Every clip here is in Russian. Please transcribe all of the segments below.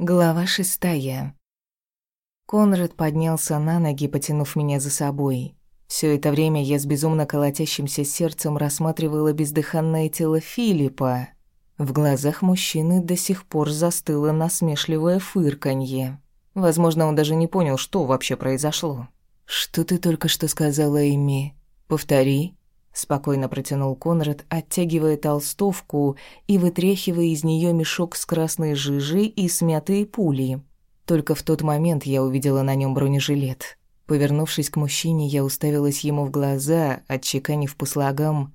Глава шестая. Конрад поднялся на ноги, потянув меня за собой. Все это время я с безумно колотящимся сердцем рассматривала бездыханное тело Филиппа. В глазах мужчины до сих пор застыло насмешливое фырканье. Возможно, он даже не понял, что вообще произошло. «Что ты только что сказала, Эми? Повтори», Спокойно протянул Конрад, оттягивая толстовку и вытряхивая из нее мешок с красной жижей и смятые пули. Только в тот момент я увидела на нем бронежилет. Повернувшись к мужчине, я уставилась ему в глаза, отчеканив по слогам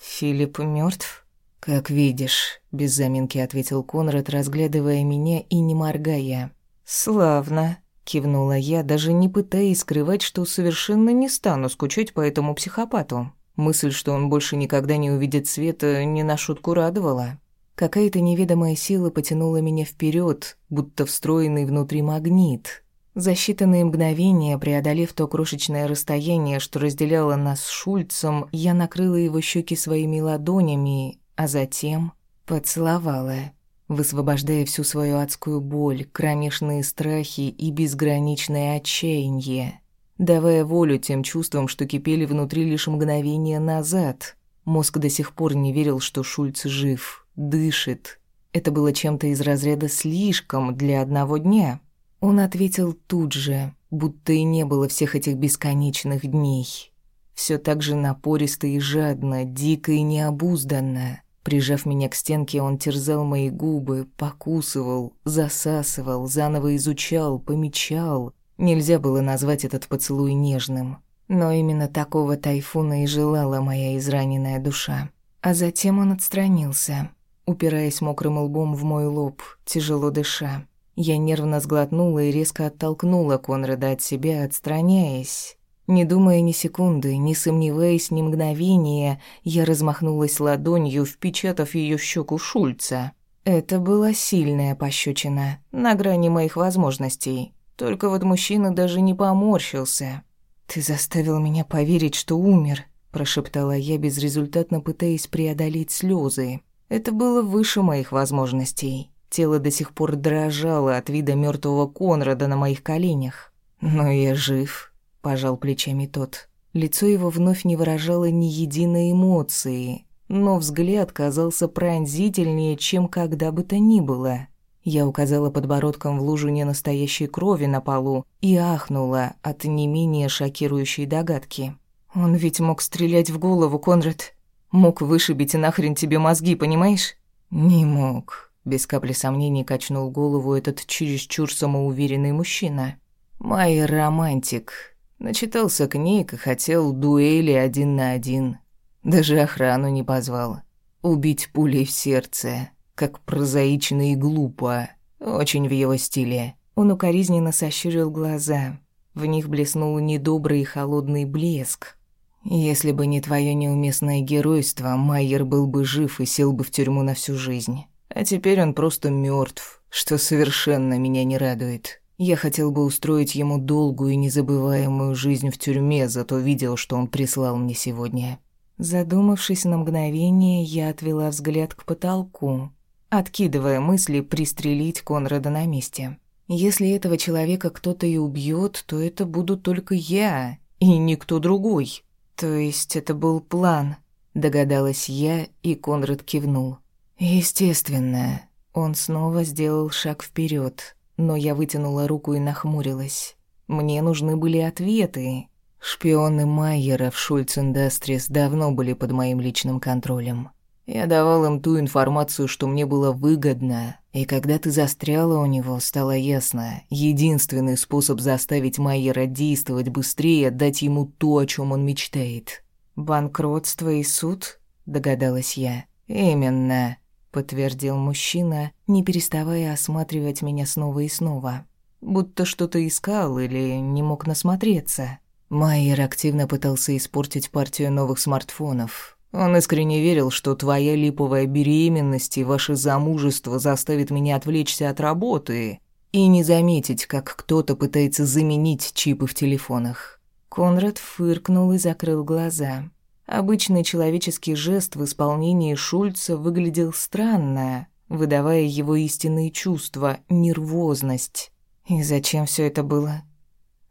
«Филипп мертв? «Как видишь», — без заминки ответил Конрад, разглядывая меня и не моргая. «Славно», — кивнула я, даже не пытаясь скрывать, что совершенно не стану скучать по этому психопату. Мысль, что он больше никогда не увидит света, не на шутку радовала. Какая-то неведомая сила потянула меня вперед, будто встроенный внутри магнит. За считанные мгновения, преодолев то крошечное расстояние, что разделяло нас с Шульцем, я накрыла его щеки своими ладонями, а затем поцеловала, высвобождая всю свою адскую боль, кромешные страхи и безграничное отчаяние давая волю тем чувствам, что кипели внутри лишь мгновение назад. Мозг до сих пор не верил, что Шульц жив, дышит. Это было чем-то из разряда «слишком» для одного дня. Он ответил тут же, будто и не было всех этих бесконечных дней. Все так же напористо и жадно, дико и необузданно. Прижав меня к стенке, он терзал мои губы, покусывал, засасывал, заново изучал, помечал, Нельзя было назвать этот поцелуй нежным, но именно такого тайфуна и желала моя израненная душа. А затем он отстранился, упираясь мокрым лбом в мой лоб, тяжело дыша. Я нервно сглотнула и резко оттолкнула Конрада от себя, отстраняясь. Не думая ни секунды, не сомневаясь ни мгновения, я размахнулась ладонью, впечатав ее в щеку Шульца. Это была сильная пощечина, на грани моих возможностей. Только вот мужчина даже не поморщился. «Ты заставил меня поверить, что умер», – прошептала я, безрезультатно пытаясь преодолеть слезы. Это было выше моих возможностей. Тело до сих пор дрожало от вида мертвого Конрада на моих коленях. «Но я жив», – пожал плечами тот. Лицо его вновь не выражало ни единой эмоции, но взгляд казался пронзительнее, чем когда бы то ни было. Я указала подбородком в лужу ненастоящей крови на полу и ахнула от не менее шокирующей догадки. «Он ведь мог стрелять в голову, Конрад. Мог вышибить нахрен тебе мозги, понимаешь?» «Не мог», — без капли сомнений качнул голову этот чересчур самоуверенный мужчина. «Майер романтик. Начитался книг и хотел дуэли один на один. Даже охрану не позвал. Убить пулей в сердце как прозаично и глупо. Очень в его стиле. Он укоризненно сощурил глаза. В них блеснул недобрый и холодный блеск. Если бы не твое неуместное геройство, Майер был бы жив и сел бы в тюрьму на всю жизнь. А теперь он просто мертв, что совершенно меня не радует. Я хотел бы устроить ему долгую и незабываемую жизнь в тюрьме, зато видел, что он прислал мне сегодня. Задумавшись на мгновение, я отвела взгляд к потолку откидывая мысли пристрелить Конрада на месте. Если этого человека кто-то и убьет, то это буду только я и никто другой. То есть это был план, догадалась я, и Конрад кивнул. Естественно, он снова сделал шаг вперед, но я вытянула руку и нахмурилась. Мне нужны были ответы. Шпионы Майера в Шульц Индастрис давно были под моим личным контролем. Я давал им ту информацию, что мне было выгодно, и когда ты застряла у него, стало ясно, единственный способ заставить Майера действовать быстрее – дать ему то, о чем он мечтает. «Банкротство и суд?» – догадалась я. «Именно», – подтвердил мужчина, не переставая осматривать меня снова и снова. Будто что-то искал или не мог насмотреться. Майер активно пытался испортить партию новых смартфонов, он искренне верил, что твоя липовая беременность и ваше замужество заставит меня отвлечься от работы и не заметить, как кто-то пытается заменить чипы в телефонах. Конрад фыркнул и закрыл глаза. Обычный человеческий жест в исполнении Шульца выглядел странно, выдавая его истинные чувства, нервозность. И зачем все это было?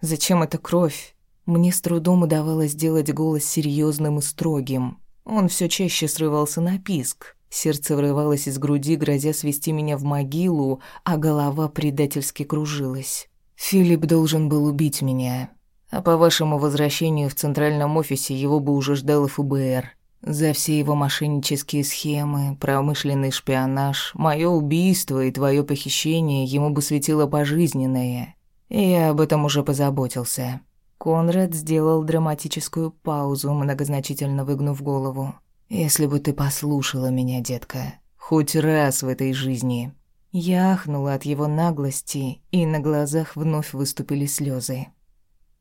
Зачем эта кровь? Мне с трудом удавалось сделать голос серьезным и строгим. Он все чаще срывался на писк. Сердце врывалось из груди, грозя свести меня в могилу, а голова предательски кружилась. Филипп должен был убить меня. А по вашему возвращению в центральном офисе его бы уже ждал ФБР. За все его мошеннические схемы, промышленный шпионаж, мое убийство и твое похищение ему бы светило пожизненное. Я об этом уже позаботился. Конрад сделал драматическую паузу, многозначительно выгнув голову. «Если бы ты послушала меня, детка, хоть раз в этой жизни». Я ахнула от его наглости, и на глазах вновь выступили слезы.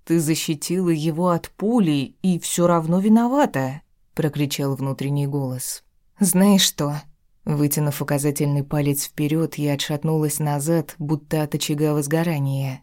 «Ты защитила его от пули и все равно виновата», — прокричал внутренний голос. «Знаешь что?» Вытянув указательный палец вперед, я отшатнулась назад, будто от очага возгорания.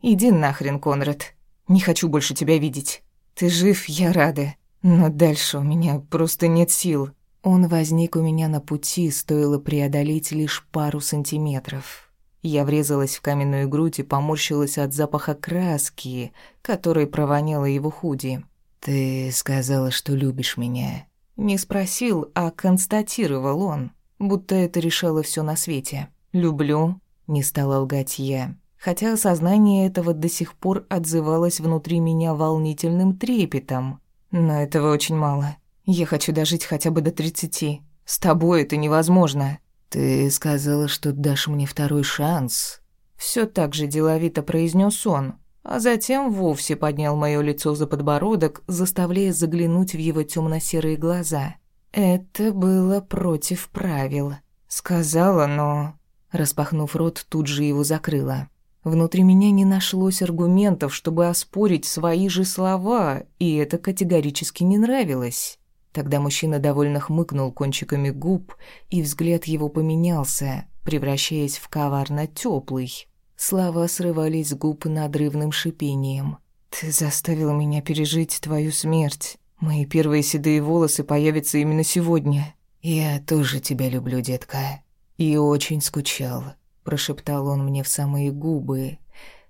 «Иди нахрен, Конрад. Не хочу больше тебя видеть. Ты жив, я рада. Но дальше у меня просто нет сил». Он возник у меня на пути, стоило преодолеть лишь пару сантиметров. Я врезалась в каменную грудь и поморщилась от запаха краски, которой провоняла его худи. «Ты сказала, что любишь меня». Не спросил, а констатировал он, будто это решало все на свете. «Люблю», — не стала лгать я хотя осознание этого до сих пор отзывалось внутри меня волнительным трепетом. Но этого очень мало. Я хочу дожить хотя бы до тридцати. С тобой это невозможно. Ты сказала, что дашь мне второй шанс. Все так же деловито произнес он, а затем вовсе поднял мое лицо за подбородок, заставляя заглянуть в его темно-серые глаза. Это было против правил. Сказала, но... Распахнув рот, тут же его закрыла. Внутри меня не нашлось аргументов, чтобы оспорить свои же слова, и это категорически не нравилось. Тогда мужчина довольно хмыкнул кончиками губ, и взгляд его поменялся, превращаясь в коварно теплый. Слова срывались с губ надрывным шипением. «Ты заставил меня пережить твою смерть. Мои первые седые волосы появятся именно сегодня. Я тоже тебя люблю, детка. И очень скучал прошептал он мне в самые губы,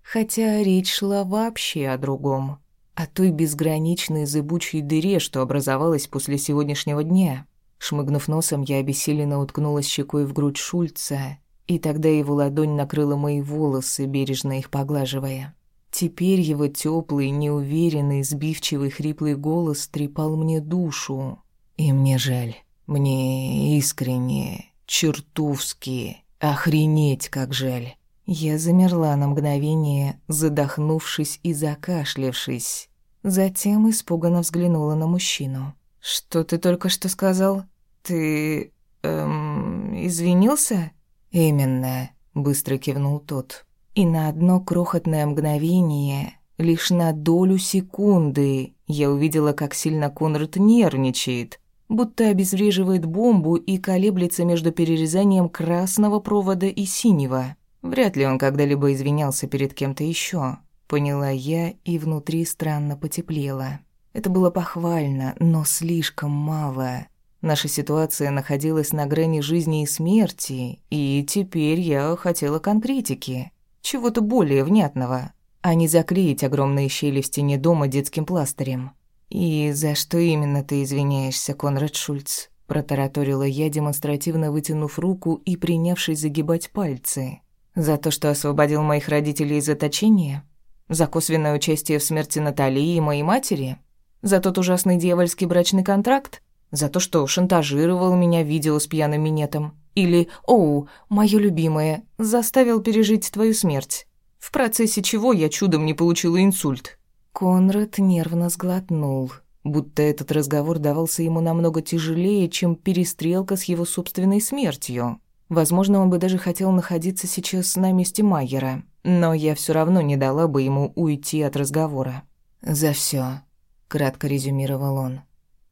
хотя речь шла вообще о другом, о той безграничной зыбучей дыре, что образовалась после сегодняшнего дня. Шмыгнув носом, я обессиленно уткнулась щекой в грудь Шульца, и тогда его ладонь накрыла мои волосы, бережно их поглаживая. Теперь его теплый, неуверенный, сбивчивый, хриплый голос трепал мне душу. И мне жаль, мне искренне, чертовски Охренеть, как жаль. Я замерла на мгновение, задохнувшись и закашлявшись. Затем испуганно взглянула на мужчину. «Что ты только что сказал? Ты... эм... извинился?» «Именно», — быстро кивнул тот. И на одно крохотное мгновение, лишь на долю секунды, я увидела, как сильно Конрад нервничает, будто обезвреживает бомбу и колеблется между перерезанием красного провода и синего. Вряд ли он когда-либо извинялся перед кем-то еще. Поняла я, и внутри странно потеплело. Это было похвально, но слишком мало. Наша ситуация находилась на грани жизни и смерти, и теперь я хотела конкретики. Чего-то более внятного, а не заклеить огромные щели в стене дома детским пластырем. «И за что именно ты извиняешься, Конрад Шульц?» Протараторила я, демонстративно вытянув руку и принявшись загибать пальцы. «За то, что освободил моих родителей из заточения? За косвенное участие в смерти Натальи и моей матери? За тот ужасный дьявольский брачный контракт? За то, что шантажировал меня видео с пьяным минетом? Или, оу, моё любимое, заставил пережить твою смерть? В процессе чего я чудом не получила инсульт?» Конрад нервно сглотнул, будто этот разговор давался ему намного тяжелее, чем перестрелка с его собственной смертью. Возможно, он бы даже хотел находиться сейчас на месте Майера, но я все равно не дала бы ему уйти от разговора. «За все, кратко резюмировал он.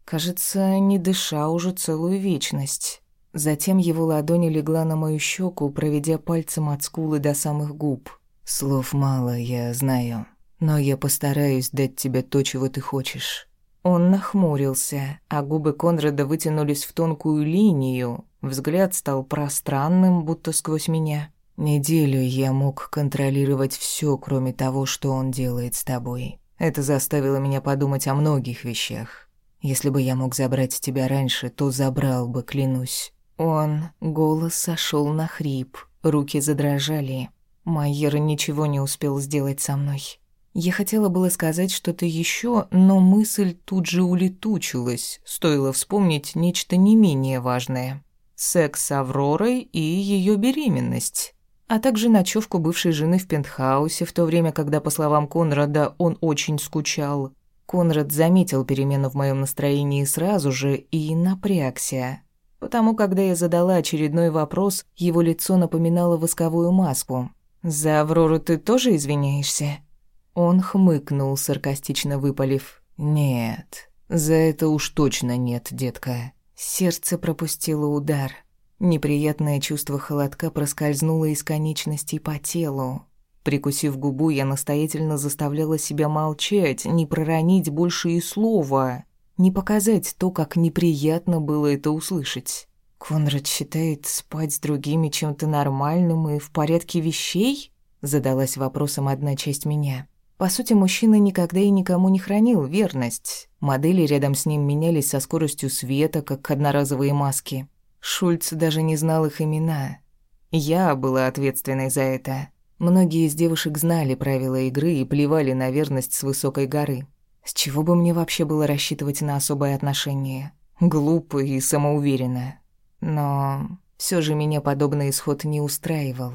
Кажется, не дыша уже целую вечность. Затем его ладонь легла на мою щеку, проведя пальцем от скулы до самых губ. «Слов мало, я знаю». Но я постараюсь дать тебе то, чего ты хочешь. Он нахмурился, а губы Конрада вытянулись в тонкую линию. Взгляд стал пространным, будто сквозь меня. Неделю я мог контролировать все, кроме того, что он делает с тобой. Это заставило меня подумать о многих вещах. Если бы я мог забрать тебя раньше, то забрал бы, клянусь. Он... Голос сошел на хрип, руки задрожали. Майер ничего не успел сделать со мной. Я хотела было сказать что-то еще, но мысль тут же улетучилась, стоило вспомнить нечто не менее важное. Секс с Авророй и ее беременность. А также ночевку бывшей жены в пентхаусе, в то время, когда, по словам Конрада, он очень скучал. Конрад заметил перемену в моем настроении сразу же и напрягся. Потому, когда я задала очередной вопрос, его лицо напоминало восковую маску. «За Аврору ты тоже извиняешься?» Он хмыкнул, саркастично выпалив. «Нет, за это уж точно нет, детка». Сердце пропустило удар. Неприятное чувство холодка проскользнуло из конечностей по телу. Прикусив губу, я настоятельно заставляла себя молчать, не проронить больше и слова, не показать то, как неприятно было это услышать. «Конрад считает спать с другими чем-то нормальным и в порядке вещей?» Задалась вопросом одна часть меня. По сути, мужчина никогда и никому не хранил верность. Модели рядом с ним менялись со скоростью света, как одноразовые маски. Шульц даже не знал их имена. Я была ответственной за это. Многие из девушек знали правила игры и плевали на верность с высокой горы. С чего бы мне вообще было рассчитывать на особое отношение? Глупо и самоуверенно. Но все же меня подобный исход не устраивал.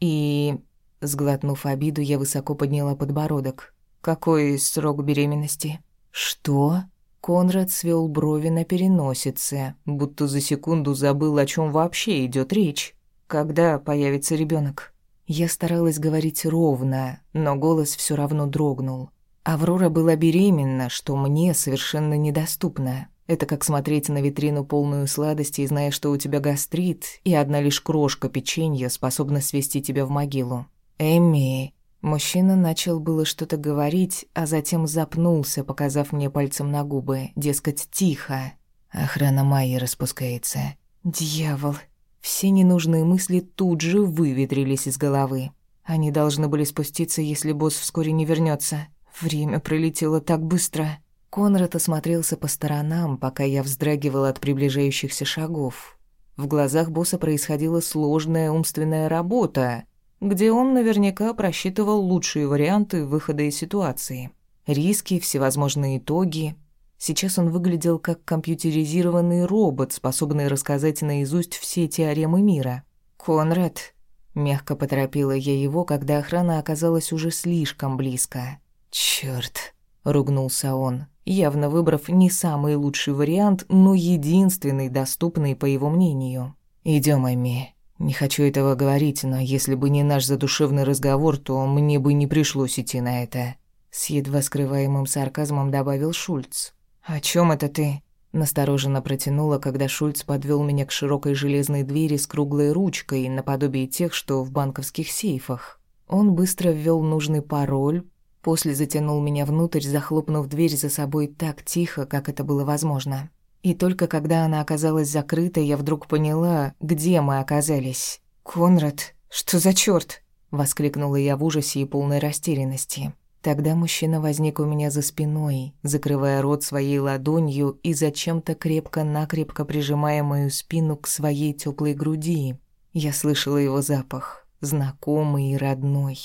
И Сглотнув обиду, я высоко подняла подбородок. «Какой срок беременности?» «Что?» Конрад свел брови на переносице, будто за секунду забыл, о чем вообще идет речь. «Когда появится ребенок? Я старалась говорить ровно, но голос все равно дрогнул. Аврора была беременна, что мне совершенно недоступно. Это как смотреть на витрину полную сладостей, зная, что у тебя гастрит, и одна лишь крошка печенья способна свести тебя в могилу. «Эми...» Мужчина начал было что-то говорить, а затем запнулся, показав мне пальцем на губы, дескать, тихо. Охрана Майи распускается. «Дьявол!» Все ненужные мысли тут же выветрились из головы. Они должны были спуститься, если босс вскоре не вернется. Время пролетело так быстро. Конрад осмотрелся по сторонам, пока я вздрагивала от приближающихся шагов. В глазах босса происходила сложная умственная работа, где он наверняка просчитывал лучшие варианты выхода из ситуации. Риски, всевозможные итоги. Сейчас он выглядел как компьютеризированный робот, способный рассказать наизусть все теоремы мира. «Конрад», — мягко поторопила я его, когда охрана оказалась уже слишком близко. «Чёрт», — ругнулся он, явно выбрав не самый лучший вариант, но единственный доступный, по его мнению. «Идём, Эми, не хочу этого говорить, но если бы не наш задушевный разговор, то мне бы не пришлось идти на это. С едва скрываемым сарказмом добавил Шульц. «О чем это ты?» Настороженно протянула, когда Шульц подвел меня к широкой железной двери с круглой ручкой, наподобие тех, что в банковских сейфах. Он быстро ввел нужный пароль, после затянул меня внутрь, захлопнув дверь за собой так тихо, как это было возможно. И только когда она оказалась закрыта, я вдруг поняла, где мы оказались. «Конрад, что за чёрт?» — воскликнула я в ужасе и полной растерянности. Тогда мужчина возник у меня за спиной, закрывая рот своей ладонью и зачем-то крепко-накрепко прижимая мою спину к своей теплой груди. Я слышала его запах, знакомый и родной.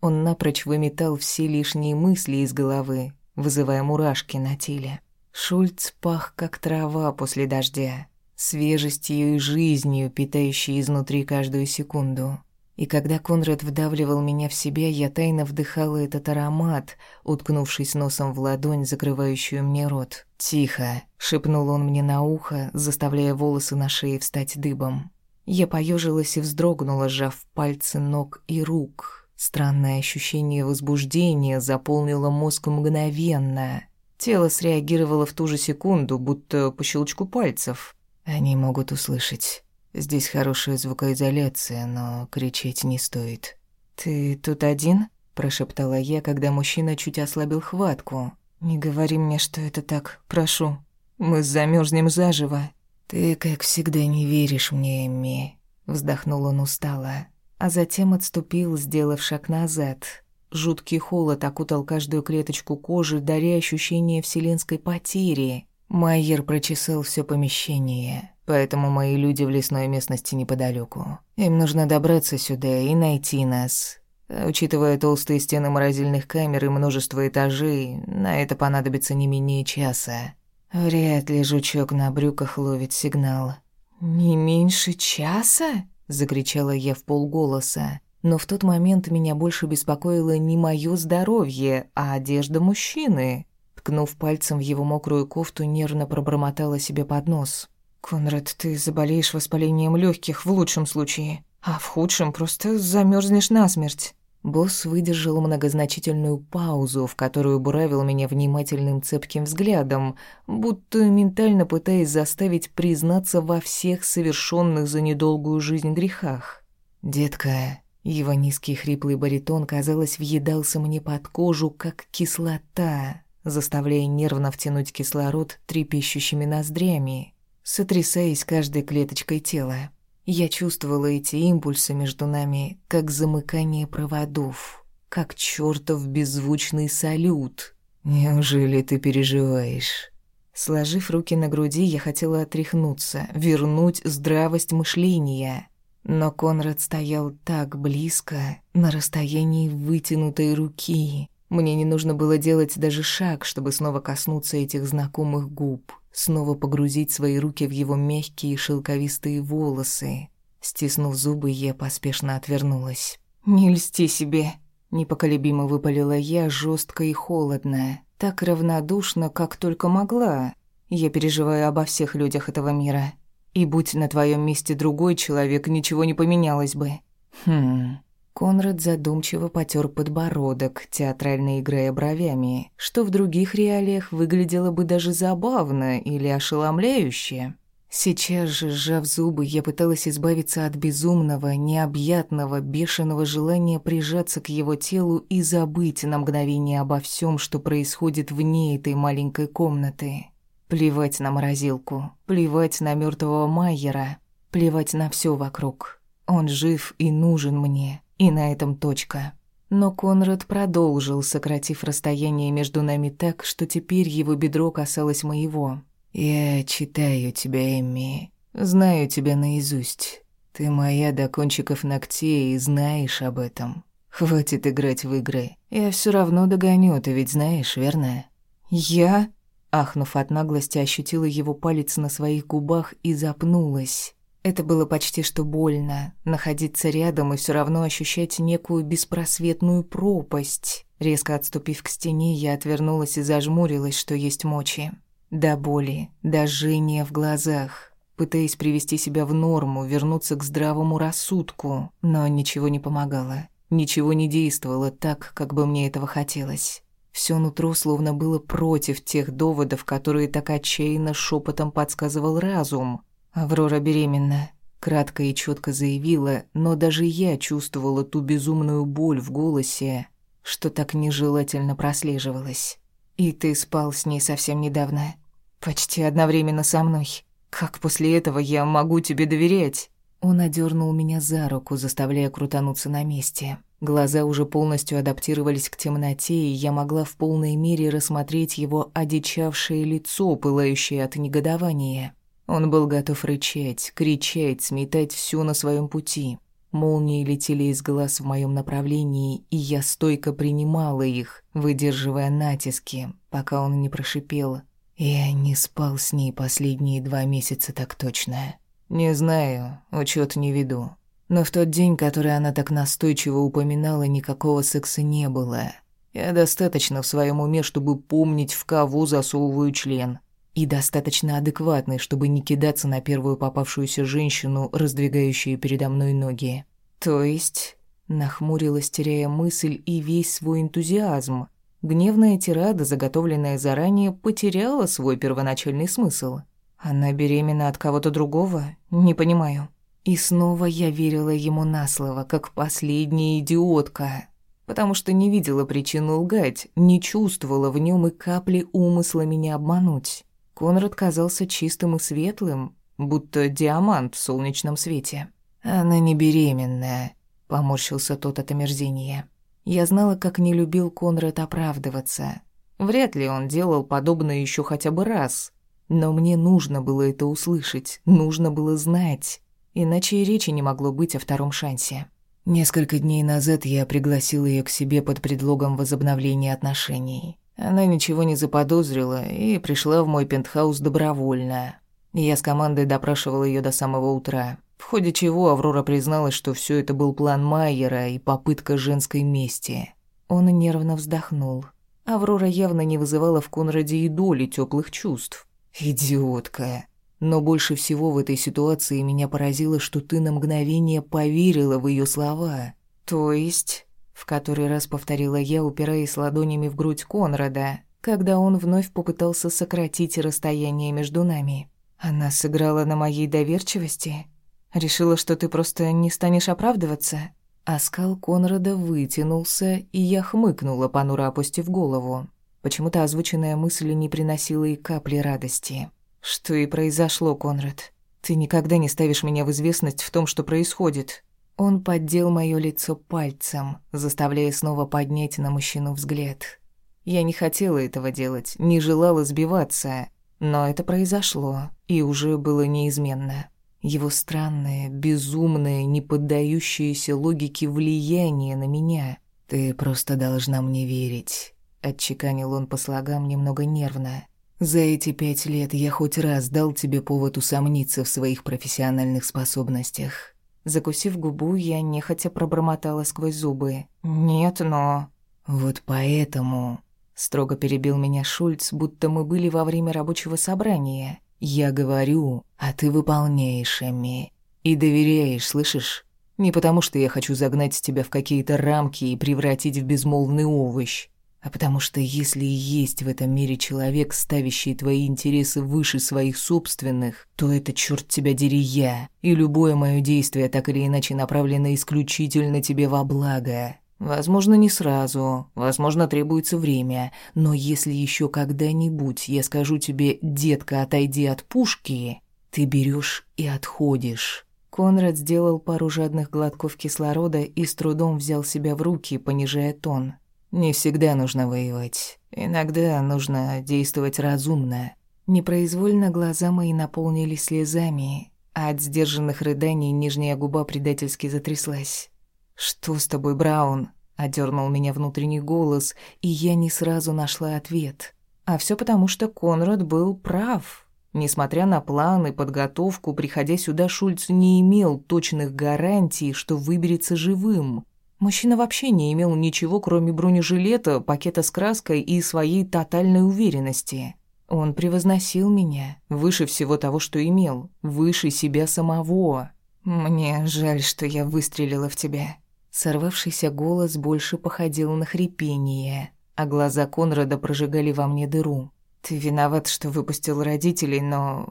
Он напрочь выметал все лишние мысли из головы, вызывая мурашки на теле. Шульц пах, как трава после дождя, свежестью и жизнью, питающей изнутри каждую секунду. И когда Конрад вдавливал меня в себя, я тайно вдыхала этот аромат, уткнувшись носом в ладонь, закрывающую мне рот. «Тихо», — шепнул он мне на ухо, заставляя волосы на шее встать дыбом. Я поежилась и вздрогнула, сжав пальцы ног и рук. Странное ощущение возбуждения заполнило мозг мгновенно — Тело среагировало в ту же секунду, будто по щелчку пальцев. Они могут услышать. Здесь хорошая звукоизоляция, но кричать не стоит. «Ты тут один?» – прошептала я, когда мужчина чуть ослабил хватку. Не говори мне, что это так, прошу. Мы замерзнем заживо. Ты, как всегда, не веришь мне, Эмми. Вздохнул он устало, а затем отступил, сделав шаг назад. Жуткий холод окутал каждую клеточку кожи, даря ощущение вселенской потери. Майер прочесал все помещение, поэтому мои люди в лесной местности неподалеку. Им нужно добраться сюда и найти нас. Учитывая толстые стены морозильных камер и множество этажей, на это понадобится не менее часа. Вряд ли жучок на брюках ловит сигнал. «Не меньше часа?» — закричала я в полголоса. Но в тот момент меня больше беспокоило не мое здоровье, а одежда мужчины. Ткнув пальцем в его мокрую кофту, нервно пробормотала себе под нос. «Конрад, ты заболеешь воспалением легких в лучшем случае, а в худшем просто замерзнешь насмерть». Босс выдержал многозначительную паузу, в которую буравил меня внимательным цепким взглядом, будто ментально пытаясь заставить признаться во всех совершенных за недолгую жизнь грехах. «Детка», его низкий хриплый баритон, казалось, въедался мне под кожу, как кислота заставляя нервно втянуть кислород трепещущими ноздрями, сотрясаясь каждой клеточкой тела. Я чувствовала эти импульсы между нами, как замыкание проводов, как чертов беззвучный салют. «Неужели ты переживаешь?» Сложив руки на груди, я хотела отряхнуться, вернуть здравость мышления. Но Конрад стоял так близко, на расстоянии вытянутой руки, мне не нужно было делать даже шаг, чтобы снова коснуться этих знакомых губ, снова погрузить свои руки в его мягкие шелковистые волосы. Стиснув зубы, я поспешно отвернулась. «Не льсти себе!» Непоколебимо выпалила я, жестко и холодно, так равнодушно, как только могла. Я переживаю обо всех людях этого мира. И будь на твоем месте другой человек, ничего не поменялось бы. Хм, Конрад задумчиво потер подбородок, театрально играя бровями, что в других реалиях выглядело бы даже забавно или ошеломляюще. Сейчас же, сжав зубы, я пыталась избавиться от безумного, необъятного, бешеного желания прижаться к его телу и забыть на мгновение обо всем, что происходит вне этой маленькой комнаты. Плевать на морозилку, плевать на мертвого Майера, плевать на все вокруг. Он жив и нужен мне. И на этом точка. Но Конрад продолжил, сократив расстояние между нами так, что теперь его бедро касалось моего. «Я читаю тебя, Эмми. Знаю тебя наизусть. Ты моя до кончиков ногтей и знаешь об этом. Хватит играть в игры. Я все равно догоню, ты ведь знаешь, верно?» «Я?» Ахнув от наглости, ощутила его палец на своих губах и запнулась. Это было почти что больно, находиться рядом и все равно ощущать некую беспросветную пропасть. Резко отступив к стене, я отвернулась и зажмурилась, что есть мочи. До боли, до жжения в глазах, пытаясь привести себя в норму, вернуться к здравому рассудку, но ничего не помогало. Ничего не действовало так, как бы мне этого хотелось. Все нутро словно было против тех доводов, которые так отчаянно шепотом подсказывал разум. Аврора беременна, кратко и четко заявила, но даже я чувствовала ту безумную боль в голосе, что так нежелательно прослеживалась. И ты спал с ней совсем недавно, почти одновременно со мной. Как после этого я могу тебе доверять? Он одернул меня за руку, заставляя крутануться на месте. Глаза уже полностью адаптировались к темноте, и я могла в полной мере рассмотреть его одичавшее лицо, пылающее от негодования. Он был готов рычать, кричать, сметать всё на своем пути. Молнии летели из глаз в моем направлении, и я стойко принимала их, выдерживая натиски, пока он не прошипел. Я не спал с ней последние два месяца так точно. Не знаю, учет не веду. Но в тот день, который она так настойчиво упоминала, никакого секса не было. Я достаточно в своем уме, чтобы помнить, в кого засовываю член и достаточно адекватный, чтобы не кидаться на первую попавшуюся женщину, раздвигающую передо мной ноги. То есть, нахмурилась, теряя мысль и весь свой энтузиазм. Гневная тирада, заготовленная заранее, потеряла свой первоначальный смысл. Она беременна от кого-то другого? Не понимаю. И снова я верила ему на слово, как последняя идиотка. потому что не видела причины лгать, не чувствовала в нем и капли умысла меня обмануть. Конрад казался чистым и светлым, будто диамант в солнечном свете. «Она не беременная», — поморщился тот от омерзения. Я знала, как не любил Конрад оправдываться. Вряд ли он делал подобное еще хотя бы раз. Но мне нужно было это услышать, нужно было знать. Иначе и речи не могло быть о втором шансе. Несколько дней назад я пригласил ее к себе под предлогом возобновления отношений. Она ничего не заподозрила и пришла в мой пентхаус добровольно. Я с командой допрашивал ее до самого утра, в ходе чего Аврора призналась, что все это был план Майера и попытка женской мести. Он нервно вздохнул. Аврора явно не вызывала в Конраде и доли теплых чувств. «Идиотка!» Но больше всего в этой ситуации меня поразило, что ты на мгновение поверила в ее слова. То есть, в который раз повторила я, упираясь ладонями в грудь Конрада, когда он вновь попытался сократить расстояние между нами. Она сыграла на моей доверчивости? Решила, что ты просто не станешь оправдываться? Оскал Конрада вытянулся, и я хмыкнула, понуро опустив голову. Почему-то озвученная мысль не приносила и капли радости. Что и произошло, Конрад. Ты никогда не ставишь меня в известность в том, что происходит. Он поддел моё лицо пальцем, заставляя снова поднять на мужчину взгляд. Я не хотела этого делать, не желала сбиваться, но это произошло, и уже было неизменно. Его странное, безумное, не поддающееся логике влияние на меня. «Ты просто должна мне верить», — отчеканил он по слогам немного нервно. За эти пять лет я хоть раз дал тебе повод усомниться в своих профессиональных способностях. Закусив губу, я нехотя пробормотала сквозь зубы. «Нет, но...» «Вот поэтому...» Строго перебил меня Шульц, будто мы были во время рабочего собрания. «Я говорю, а ты выполняешь, Эми. И доверяешь, слышишь? Не потому, что я хочу загнать тебя в какие-то рамки и превратить в безмолвный овощ а потому что если есть в этом мире человек, ставящий твои интересы выше своих собственных, то это, черт тебя дери, я. И любое мое действие так или иначе направлено исключительно тебе во благо. Возможно, не сразу, возможно, требуется время, но если еще когда-нибудь я скажу тебе «детка, отойди от пушки», ты берешь и отходишь. Конрад сделал пару жадных глотков кислорода и с трудом взял себя в руки, понижая тон. Не всегда нужно воевать. Иногда нужно действовать разумно. Непроизвольно глаза мои наполнились слезами, а от сдержанных рыданий нижняя губа предательски затряслась. «Что с тобой, Браун?» — одернул меня внутренний голос, и я не сразу нашла ответ. А все потому, что Конрад был прав. Несмотря на план и подготовку, приходя сюда, Шульц не имел точных гарантий, что выберется живым. Мужчина вообще не имел ничего, кроме бронежилета, пакета с краской и своей тотальной уверенности. Он превозносил меня, выше всего того, что имел, выше себя самого. «Мне жаль, что я выстрелила в тебя». Сорвавшийся голос больше походил на хрипение, а глаза Конрада прожигали во мне дыру. «Ты виноват, что выпустил родителей, но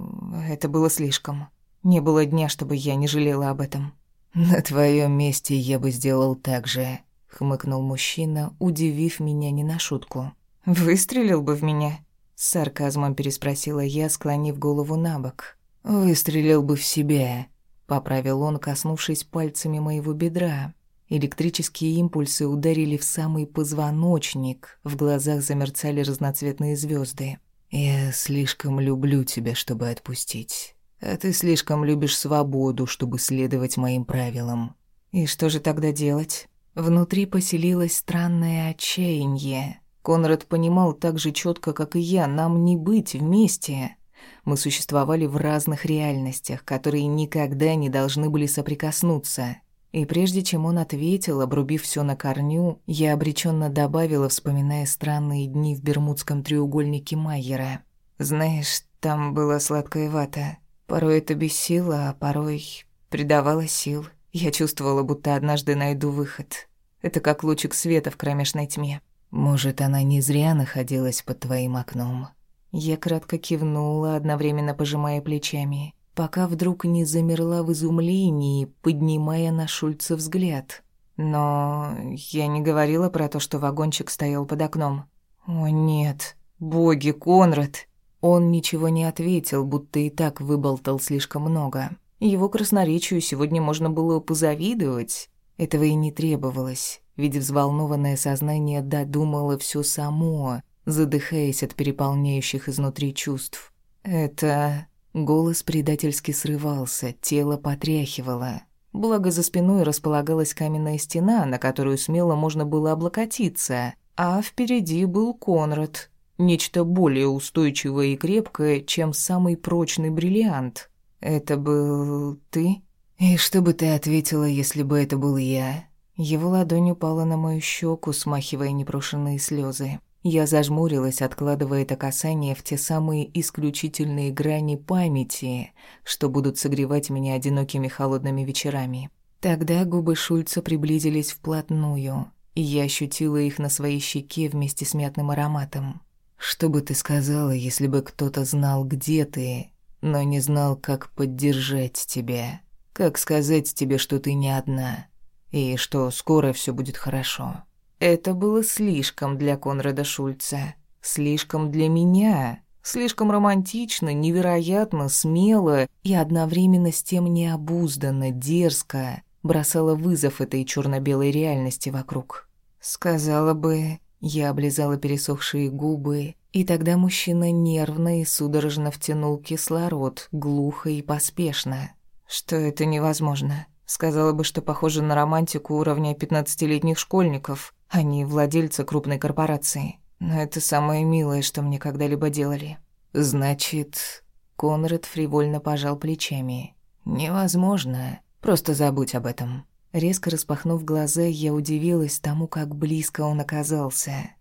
это было слишком. Не было дня, чтобы я не жалела об этом». «На твоем месте я бы сделал так же», — хмыкнул мужчина, удивив меня не на шутку. «Выстрелил бы в меня?» — с сарказмом переспросила я, склонив голову на бок. «Выстрелил бы в себя», — поправил он, коснувшись пальцами моего бедра. Электрические импульсы ударили в самый позвоночник, в глазах замерцали разноцветные звезды. «Я слишком люблю тебя, чтобы отпустить». А ты слишком любишь свободу, чтобы следовать моим правилам. И что же тогда делать? Внутри поселилось странное отчаяние. Конрад понимал так же четко, как и я, нам не быть вместе. Мы существовали в разных реальностях, которые никогда не должны были соприкоснуться. И прежде чем он ответил, обрубив все на корню, я обреченно добавила, вспоминая странные дни в Бермудском треугольнике Майера. «Знаешь, там была сладкая вата. Порой это бесило, а порой придавало сил. Я чувствовала, будто однажды найду выход. Это как лучик света в кромешной тьме. Может, она не зря находилась под твоим окном. Я кратко кивнула, одновременно пожимая плечами, пока вдруг не замерла в изумлении, поднимая на Шульца взгляд. Но я не говорила про то, что вагончик стоял под окном. О нет, боги, Конрад. Он ничего не ответил, будто и так выболтал слишком много. Его красноречию сегодня можно было позавидовать. Этого и не требовалось, ведь взволнованное сознание додумало все само, задыхаясь от переполняющих изнутри чувств. Это... Голос предательски срывался, тело потряхивало. Благо за спиной располагалась каменная стена, на которую смело можно было облокотиться, а впереди был Конрад. Нечто более устойчивое и крепкое, чем самый прочный бриллиант. «Это был ты?» «И что бы ты ответила, если бы это был я?» Его ладонь упала на мою щеку, смахивая непрошенные слезы. Я зажмурилась, откладывая это касание в те самые исключительные грани памяти, что будут согревать меня одинокими холодными вечерами. Тогда губы Шульца приблизились вплотную, и я ощутила их на своей щеке вместе с мятным ароматом. «Что бы ты сказала, если бы кто-то знал, где ты, но не знал, как поддержать тебя? Как сказать тебе, что ты не одна, и что скоро все будет хорошо?» Это было слишком для Конрада Шульца. Слишком для меня. Слишком романтично, невероятно, смело и одновременно с тем необузданно, дерзко бросала вызов этой черно белой реальности вокруг. Сказала бы, я облизала пересохшие губы, и тогда мужчина нервно и судорожно втянул кислород, глухо и поспешно. Что это невозможно. Сказала бы, что похоже на романтику уровня пятнадцатилетних школьников, они владельцы крупной корпорации. Но это самое милое, что мне когда-либо делали. Значит, Конрад фривольно пожал плечами. Невозможно. Просто забудь об этом. Резко распахнув глаза, я удивилась тому, как близко он оказался.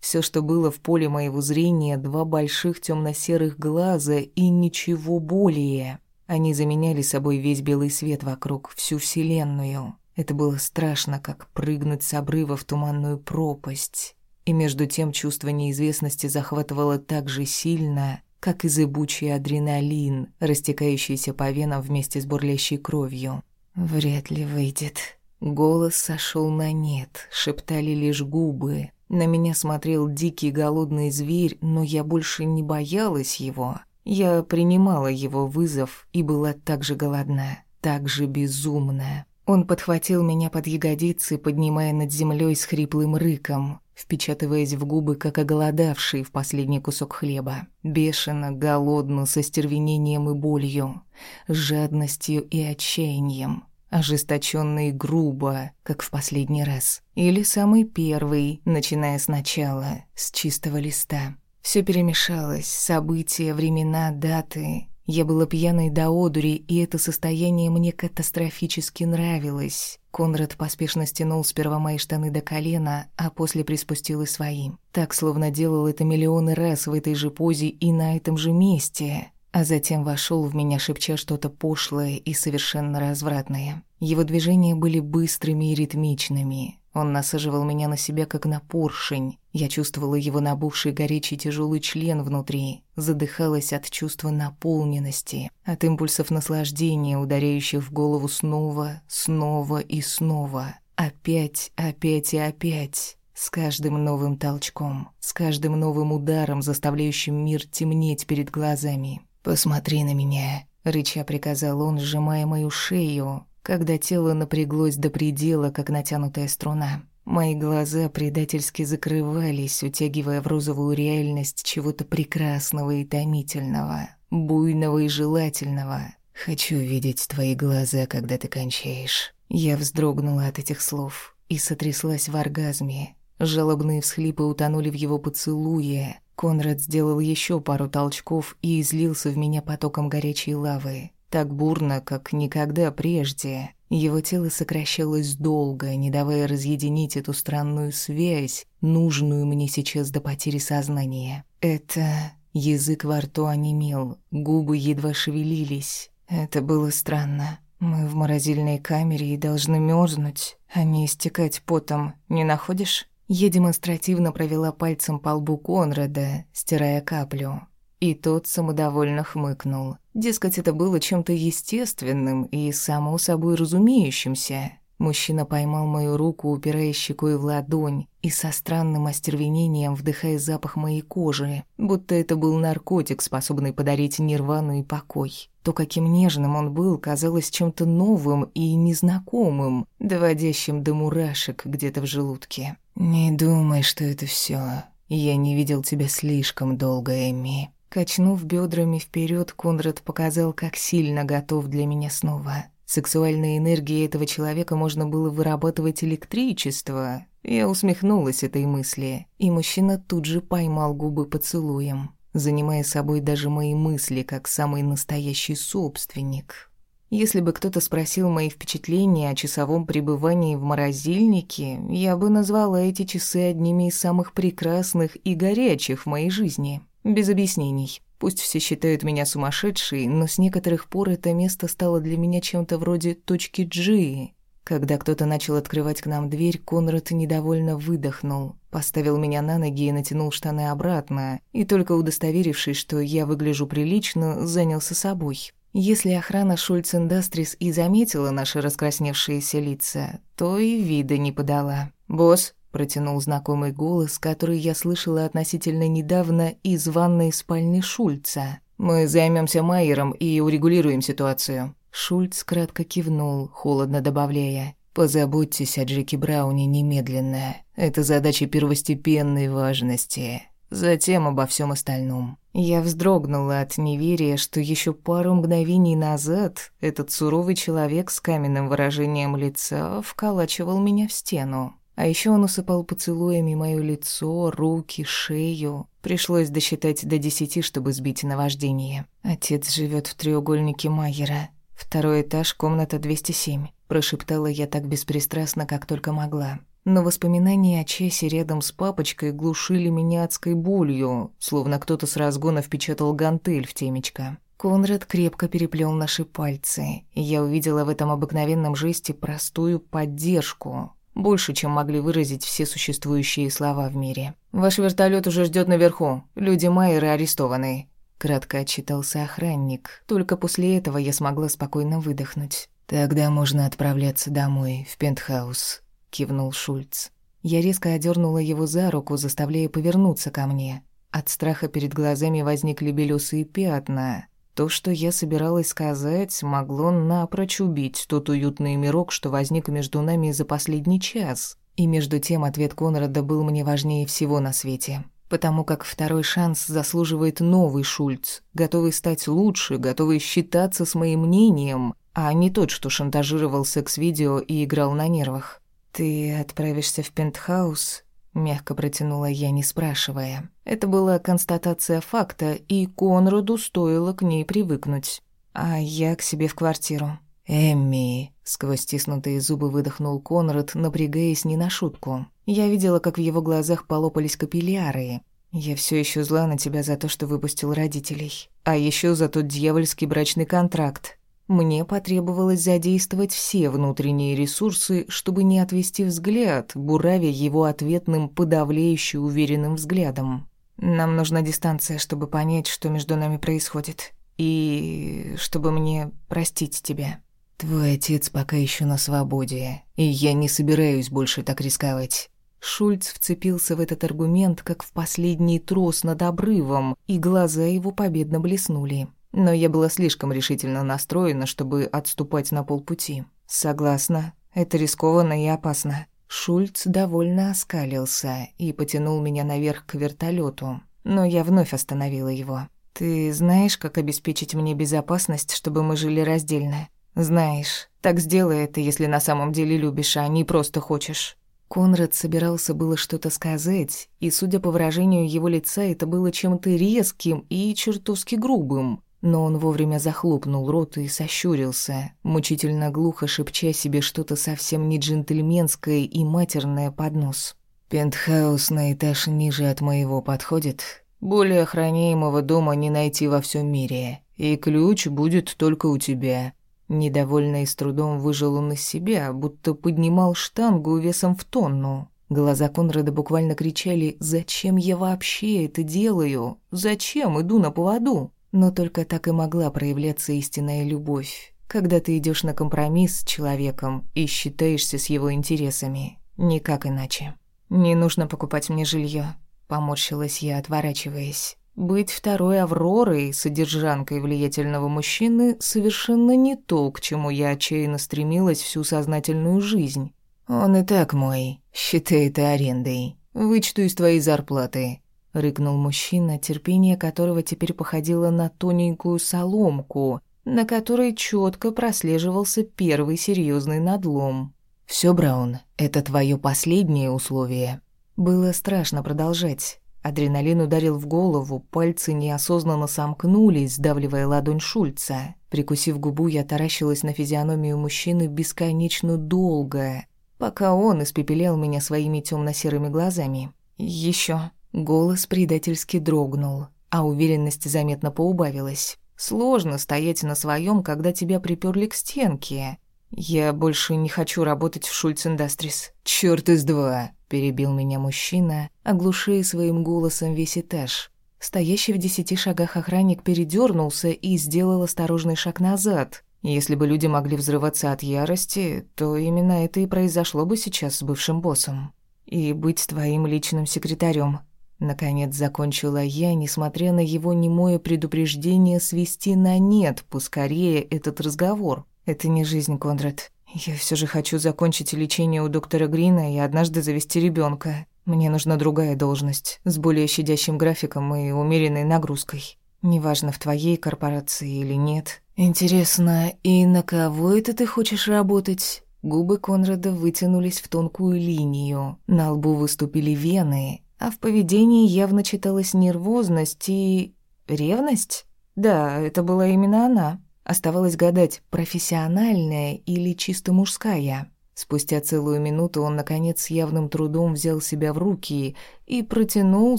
Все, что было в поле моего зрения, два больших темно-серых глаза и ничего более. Они заменяли собой весь белый свет вокруг, всю вселенную. Это было страшно, как прыгнуть с обрыва в туманную пропасть. И между тем чувство неизвестности захватывало так же сильно, как и зыбучий адреналин, растекающийся по венам вместе с бурлящей кровью. «Вряд ли выйдет». Голос сошел на нет, шептали лишь губы. На меня смотрел дикий голодный зверь, но я больше не боялась его. Я принимала его вызов и была так же голодна, так же безумна. Он подхватил меня под ягодицы, поднимая над землей с хриплым рыком, впечатываясь в губы, как оголодавший в последний кусок хлеба. Бешено, голодно, со стервенением и болью, с жадностью и отчаянием. Ожесточенно и грубо, как в последний раз. Или самый первый, начиная сначала, с чистого листа. Все перемешалось, события, времена, даты, я была пьяной до одури, и это состояние мне катастрофически нравилось. Конрад поспешно стянул сперва мои штаны до колена, а после приспустил и своим. Так, словно делал это миллионы раз в этой же позе и на этом же месте. А затем вошел в меня, шепча что-то пошлое и совершенно развратное. Его движения были быстрыми и ритмичными. Он насаживал меня на себя, как на поршень. Я чувствовала его набухший горячий тяжелый член внутри, задыхалась от чувства наполненности, от импульсов наслаждения, ударяющих в голову снова, снова и снова. Опять, опять и опять. С каждым новым толчком, с каждым новым ударом, заставляющим мир темнеть перед глазами. «Посмотри на меня», — рыча приказал он, сжимая мою шею, когда тело напряглось до предела, как натянутая струна. Мои глаза предательски закрывались, утягивая в розовую реальность чего-то прекрасного и томительного, буйного и желательного. «Хочу видеть твои глаза, когда ты кончаешь». Я вздрогнула от этих слов и сотряслась в оргазме. Жалобные всхлипы утонули в его поцелуе. Конрад сделал еще пару толчков и излился в меня потоком горячей лавы так бурно, как никогда прежде. Его тело сокращалось долго, не давая разъединить эту странную связь, нужную мне сейчас до потери сознания. Это... Язык во рту онемел, губы едва шевелились. Это было странно. Мы в морозильной камере и должны мерзнуть, а не истекать потом, не находишь? Я демонстративно провела пальцем по лбу Конрада, стирая каплю. И тот самодовольно хмыкнул. Дескать, это было чем-то естественным и само собой разумеющимся. Мужчина поймал мою руку, упираясь щекой в ладонь, и со странным остервенением вдыхая запах моей кожи, будто это был наркотик, способный подарить нирвану и покой. То, каким нежным он был, казалось чем-то новым и незнакомым, доводящим до мурашек где-то в желудке. «Не думай, что это все. Я не видел тебя слишком долго, Эми». Качнув бедрами вперед, Конрад показал, как сильно готов для меня снова. Сексуальной энергией этого человека можно было вырабатывать электричество. Я усмехнулась этой мысли, и мужчина тут же поймал губы поцелуем, занимая собой даже мои мысли, как самый настоящий собственник. Если бы кто-то спросил мои впечатления о часовом пребывании в морозильнике, я бы назвала эти часы одними из самых прекрасных и горячих в моей жизни, без объяснений. Пусть все считают меня сумасшедшей, но с некоторых пор это место стало для меня чем-то вроде точки G. Когда кто-то начал открывать к нам дверь, Конрад недовольно выдохнул, поставил меня на ноги и натянул штаны обратно, и только удостоверившись, что я выгляжу прилично, занялся собой. Если охрана Шульц Индастрис и заметила наши раскрасневшиеся лица, то и вида не подала. «Босс, протянул знакомый голос, который я слышала относительно недавно из ванной спальни Шульца. Мы займемся Майером и урегулируем ситуацию. Шульц кратко кивнул, холодно добавляя: Позаботьтесь о Джеки Брауне немедленно. Это задача первостепенной важности. Затем обо всем остальном. Я вздрогнула от неверия, что еще пару мгновений назад этот суровый человек с каменным выражением лица вколачивал меня в стену. А еще он усыпал поцелуями моё лицо, руки, шею. Пришлось досчитать до десяти, чтобы сбить наваждение. Отец живет в треугольнике Майера. Второй этаж, комната 207. Прошептала я так беспристрастно, как только могла. Но воспоминания о часе рядом с папочкой глушили меня адской болью, словно кто-то с разгона впечатал гантель в темечко. Конрад крепко переплел наши пальцы, и я увидела в этом обыкновенном жесте простую поддержку, больше, чем могли выразить все существующие слова в мире. «Ваш вертолет уже ждет наверху. Люди Майера арестованы», — кратко отчитался охранник. Только после этого я смогла спокойно выдохнуть. «Тогда можно отправляться домой, в пентхаус», — кивнул Шульц. Я резко одернула его за руку, заставляя повернуться ко мне. От страха перед глазами возникли белесые пятна. То, что я собиралась сказать, могло напрочь убить тот уютный мирок, что возник между нами за последний час. И между тем ответ Конрада был мне важнее всего на свете. Потому как второй шанс заслуживает новый Шульц, готовый стать лучше, готовый считаться с моим мнением, а не тот, что шантажировал секс-видео и играл на нервах. «Ты отправишься в пентхаус Мягко протянула я, не спрашивая. Это была констатация факта, и Конраду стоило к ней привыкнуть. А я к себе в квартиру. «Эмми», — сквозь стиснутые зубы выдохнул Конрад, напрягаясь не на шутку. Я видела, как в его глазах полопались капилляры. «Я все еще зла на тебя за то, что выпустил родителей. А еще за тот дьявольский брачный контракт. Мне потребовалось задействовать все внутренние ресурсы, чтобы не отвести взгляд, буравя его ответным, подавляюще уверенным взглядом. Нам нужна дистанция, чтобы понять, что между нами происходит. И чтобы мне простить тебя. Твой отец пока еще на свободе, и я не собираюсь больше так рисковать. Шульц вцепился в этот аргумент, как в последний трос над обрывом, и глаза его победно блеснули. Но я была слишком решительно настроена, чтобы отступать на полпути. Согласна, это рискованно и опасно. Шульц довольно оскалился и потянул меня наверх к вертолету, но я вновь остановила его. «Ты знаешь, как обеспечить мне безопасность, чтобы мы жили раздельно?» «Знаешь. Так сделай это, если на самом деле любишь, а не просто хочешь». Конрад собирался было что-то сказать, и, судя по выражению его лица, это было чем-то резким и чертовски грубым но он вовремя захлопнул рот и сощурился, мучительно глухо шепча себе что-то совсем не джентльменское и матерное под нос. «Пентхаус на этаж ниже от моего подходит. Более охраняемого дома не найти во всем мире, и ключ будет только у тебя». Недовольно и с трудом выжил он из себя, будто поднимал штангу весом в тонну. Глаза Конрада буквально кричали «Зачем я вообще это делаю? Зачем иду на поводу?» Но только так и могла проявляться истинная любовь. когда ты идешь на компромисс с человеком и считаешься с его интересами. Никак иначе. Не нужно покупать мне жилье. Поморщилась я, отворачиваясь. Быть второй Авророй, содержанкой влиятельного мужчины, совершенно не то, к чему я отчаянно стремилась всю сознательную жизнь. Он и так мой, считай это арендой. Вычту из твоей зарплаты, рыкнул мужчина, терпение которого теперь походило на тоненькую соломку, на которой четко прослеживался первый серьезный надлом. Все, Браун, это твое последнее условие. Было страшно продолжать. Адреналин ударил в голову, пальцы неосознанно сомкнулись, сдавливая ладонь Шульца. Прикусив губу, я таращилась на физиономию мужчины бесконечно долго, пока он испепелял меня своими темно-серыми глазами. Еще. Голос предательски дрогнул, а уверенность заметно поубавилась. Сложно стоять на своем, когда тебя приперли к стенке. Я больше не хочу работать в Шульц Индастрис. Черт из два, перебил меня мужчина, оглушая своим голосом весь этаж. Стоящий в десяти шагах охранник передернулся и сделал осторожный шаг назад. Если бы люди могли взрываться от ярости, то именно это и произошло бы сейчас с бывшим боссом. И быть твоим личным секретарем. Наконец закончила я, несмотря на его немое предупреждение свести на нет поскорее этот разговор. Это не жизнь, Конрад. Я все же хочу закончить лечение у доктора Грина и однажды завести ребенка. Мне нужна другая должность, с более щадящим графиком и умеренной нагрузкой. Неважно, в твоей корпорации или нет. Интересно, и на кого это ты хочешь работать? Губы Конрада вытянулись в тонкую линию. На лбу выступили вены, а в поведении явно читалась нервозность и... ревность? Да, это была именно она. Оставалось гадать, профессиональная или чисто мужская. Спустя целую минуту он, наконец, с явным трудом взял себя в руки и протянул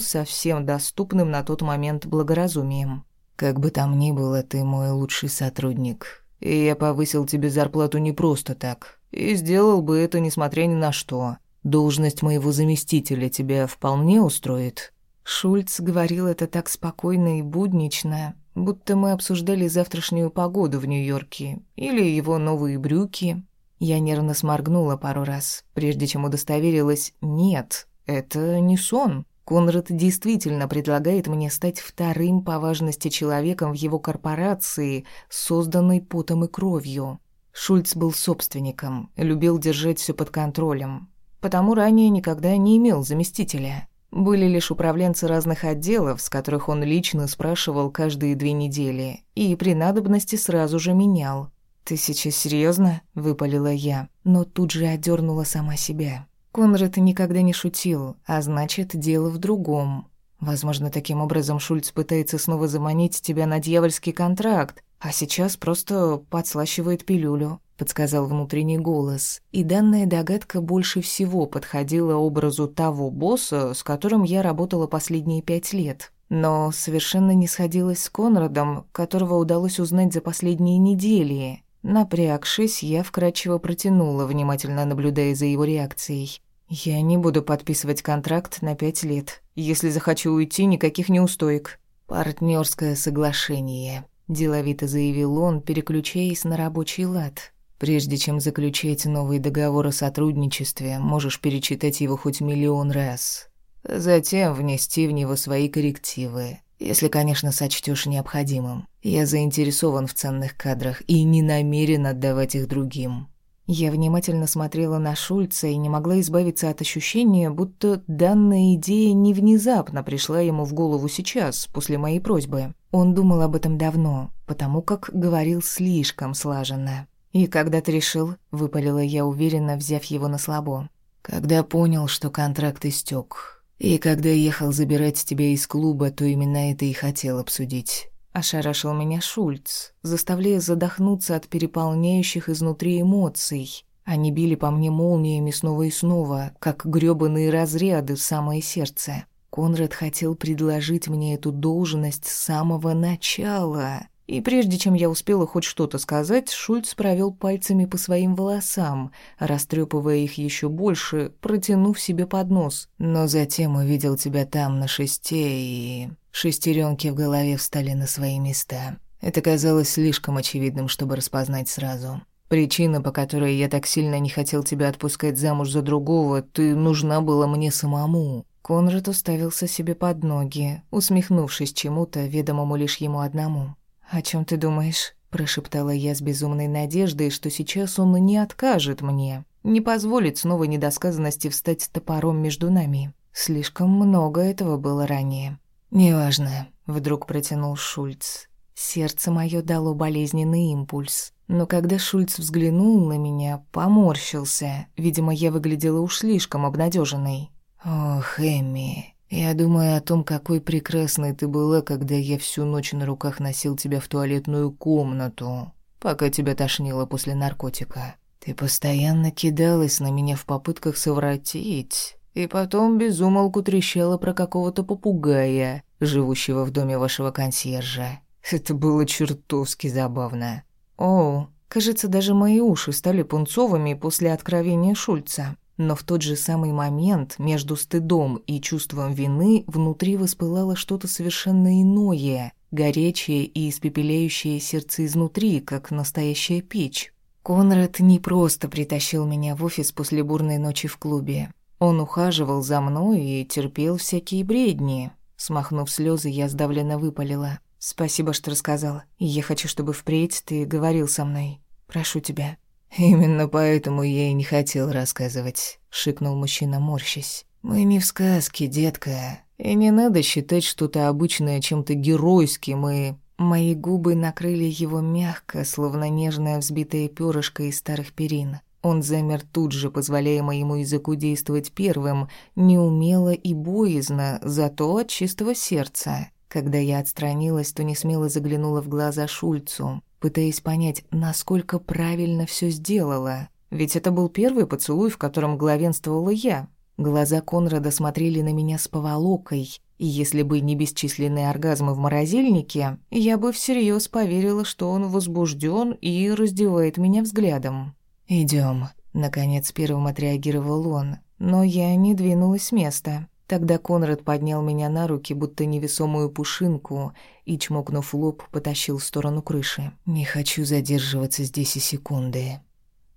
со всем доступным на тот момент благоразумием. «Как бы там ни было, ты мой лучший сотрудник. И я повысил тебе зарплату не просто так. И сделал бы это, несмотря ни на что. Должность моего заместителя тебя вполне устроит?» Шульц говорил это так спокойно и буднично, будто мы обсуждали завтрашнюю погоду в Нью-Йорке или его новые брюки. Я нервно сморгнула пару раз, прежде чем удостоверилась «нет, это не сон». Конрад действительно предлагает мне стать вторым по важности человеком в его корпорации, созданной потом и кровью. Шульц был собственником, любил держать все под контролем, потому ранее никогда не имел заместителя. Были лишь управленцы разных отделов, с которых он лично спрашивал каждые две недели, и при надобности сразу же менял. «Ты сейчас серьезно? выпалила я, но тут же одернула сама себя. Конрад никогда не шутил, а значит, дело в другом. Возможно, таким образом Шульц пытается снова заманить тебя на дьявольский контракт, а сейчас просто подслащивает пилюлю подсказал внутренний голос, и данная догадка больше всего подходила образу того босса, с которым я работала последние пять лет. Но совершенно не сходилась с Конрадом, которого удалось узнать за последние недели. Напрягшись, я вкрадчиво протянула, внимательно наблюдая за его реакцией. «Я не буду подписывать контракт на пять лет. Если захочу уйти, никаких неустоек. Партнерское соглашение», – деловито заявил он, переключаясь на рабочий лад. Прежде чем заключать новый договор о сотрудничестве, можешь перечитать его хоть миллион раз. Затем внести в него свои коррективы, если, конечно, сочтешь необходимым. Я заинтересован в ценных кадрах и не намерен отдавать их другим. Я внимательно смотрела на Шульца и не могла избавиться от ощущения, будто данная идея не внезапно пришла ему в голову сейчас, после моей просьбы. Он думал об этом давно, потому как говорил слишком слаженно. «И когда ты решил?» — выпалила я уверенно, взяв его на слабо. «Когда понял, что контракт истек. И когда ехал забирать тебя из клуба, то именно это и хотел обсудить». Ошарашил меня Шульц, заставляя задохнуться от переполняющих изнутри эмоций. Они били по мне молниями снова и снова, как грёбаные разряды в самое сердце. Конрад хотел предложить мне эту должность с самого начала. И прежде чем я успела хоть что-то сказать, Шульц провел пальцами по своим волосам, растрепывая их еще больше, протянув себе под нос. Но затем увидел тебя там на шесте, и шестеренки в голове встали на свои места. Это казалось слишком очевидным, чтобы распознать сразу. Причина, по которой я так сильно не хотел тебя отпускать замуж за другого, ты нужна была мне самому. Конрад уставился себе под ноги, усмехнувшись чему-то, ведомому лишь ему одному. «О чем ты думаешь?» – прошептала я с безумной надеждой, что сейчас он не откажет мне, не позволит снова недосказанности встать топором между нами. Слишком много этого было ранее. «Неважно», — вдруг протянул Шульц. Сердце мое дало болезненный импульс. Но когда Шульц взглянул на меня, поморщился. Видимо, я выглядела уж слишком обнадеженной. «Ох, Эмми, я думаю о том, какой прекрасной ты была, когда я всю ночь на руках носил тебя в туалетную комнату, пока тебя тошнило после наркотика. Ты постоянно кидалась на меня в попытках совратить, и потом безумолку трещала про какого-то попугая, живущего в доме вашего консьержа. Это было чертовски забавно. О, кажется, даже мои уши стали пунцовыми после откровения Шульца. Но в тот же самый момент между стыдом и чувством вины внутри воспылало что-то совершенно иное, горячее и испепеляющее сердце изнутри, как настоящая печь. Конрад не просто притащил меня в офис после бурной ночи в клубе. Он ухаживал за мной и терпел всякие бредни. Смахнув слезы, я сдавленно выпалила. «Спасибо, что рассказал. Я хочу, чтобы впредь ты говорил со мной. Прошу тебя». «Именно поэтому я и не хотел рассказывать», — шикнул мужчина, морщась. «Мы не в сказке, детка. И не надо считать что-то обычное чем-то геройским и...» Мои губы накрыли его мягко, словно нежная взбитая перышко из старых перин. Он замер тут же, позволяя моему языку действовать первым, неумело и боязно, зато от чистого сердца. Когда я отстранилась, то не смело заглянула в глаза Шульцу пытаясь понять, насколько правильно все сделала. Ведь это был первый поцелуй, в котором главенствовала я. Глаза Конрада смотрели на меня с поволокой, и если бы не бесчисленные оргазмы в морозильнике, я бы всерьез поверила, что он возбужден и раздевает меня взглядом. Идем. наконец первым отреагировал он, но я не двинулась с места. Тогда Конрад поднял меня на руки, будто невесомую пушинку, и, чмокнув лоб, потащил в сторону крыши. «Не хочу задерживаться здесь и секунды».